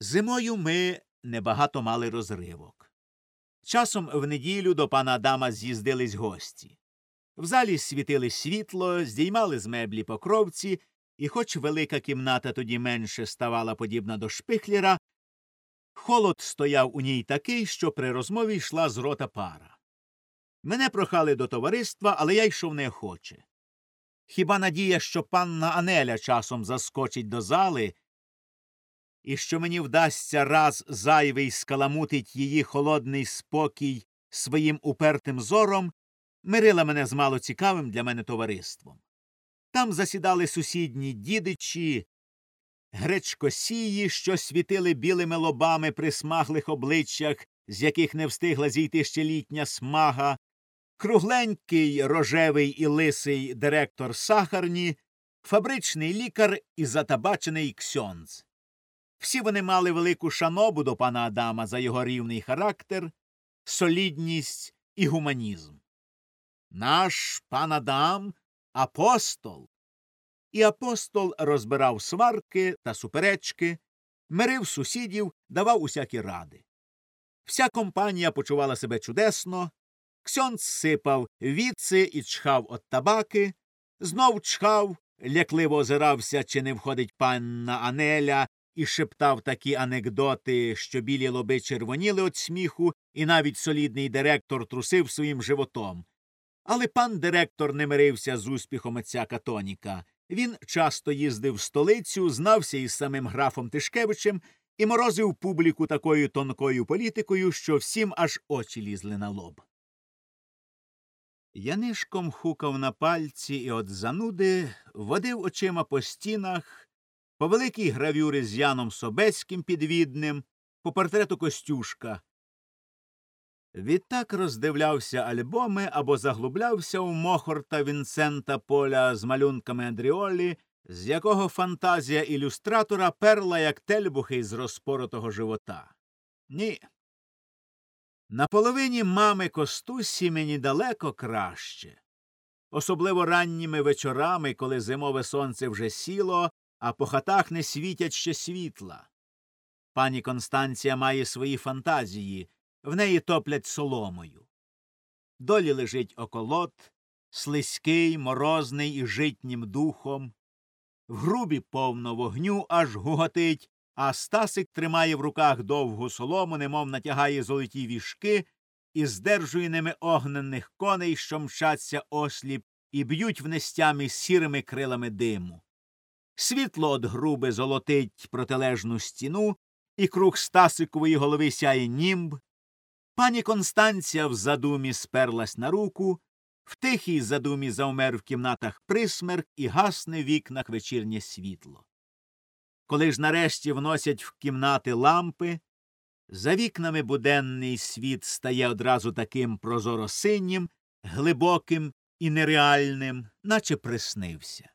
Зимою ми небагато мали розривок. Часом в неділю до пана Адама з'їздились гості. В залі світили світло, здіймали з меблі покровці, і, хоч велика кімната тоді менше ставала подібна до шпихлєра, холод стояв у ній такий, що при розмові йшла з рота пара. Мене прохали до товариства, але я йшов неохоче. Хіба надія, що панна Анеля часом заскочить до зали, і що мені вдасться раз зайвий скаламутить її холодний спокій своїм упертим зором, мирила мене з мало цікавим для мене товариством. Там засідали сусідні дідичі, гречкосії, що світили білими лобами при смаглих обличчях, з яких не встигла зійти ще літня смага, кругленький рожевий і лисий директор сахарні, фабричний лікар і затабачений ксьонз. Всі вони мали велику шанобу до пана Адама за його рівний характер, солідність і гуманізм. Наш пан Адам апостол. І апостол розбирав сварки та суперечки, мирив сусідів, давав усякі ради. Вся компанія почувала себе чудесно, Ксьонц сипав віци і чхав от табаки, знов чхав, лякливо озирався, чи не входить панна Анеля, і шептав такі анекдоти, що білі лоби червоніли від сміху, і навіть солідний директор трусив своїм животом. Але пан директор не мирився з успіхом отця Катоніка. Він часто їздив в столицю, знався із самим графом Тишкевичем і морозив публіку такою тонкою політикою, що всім аж очі лізли на лоб. Янишком хукав на пальці і от зануди водив очима по стінах, по великій гравюри з Яном Собецьким підвідним, по портрету Костюшка. Відтак роздивлявся альбоми або заглублявся у Мохорта Вінсента Поля з малюнками Андріолі, з якого фантазія ілюстратора перла, як тельбухи з розпоротого живота. Ні. На половині мами Костусі мені далеко краще. Особливо ранніми вечорами, коли зимове сонце вже сіло, а по хатах не світять ще світла. Пані Констанція має свої фантазії, в неї топлять соломою. Долі лежить околот, слизький, морозний і житнім духом. В грубі повно вогню аж гуготить, а Стасик тримає в руках довгу солому, немов натягає золоті вішки і здержує ними огненних коней, що мчаться осліп, і б'ють в нестямі сірими крилами диму. Світло од груби золотить протилежну стіну, і круг Стасикової голови сяє німб. Пані Констанція в задумі сперлась на руку, в тихій задумі завмер в кімнатах присмерк і гасне в вікнах вечірнє світло. Коли ж нарешті вносять в кімнати лампи, за вікнами буденний світ стає одразу таким прозоро синім, глибоким і нереальним, наче приснився.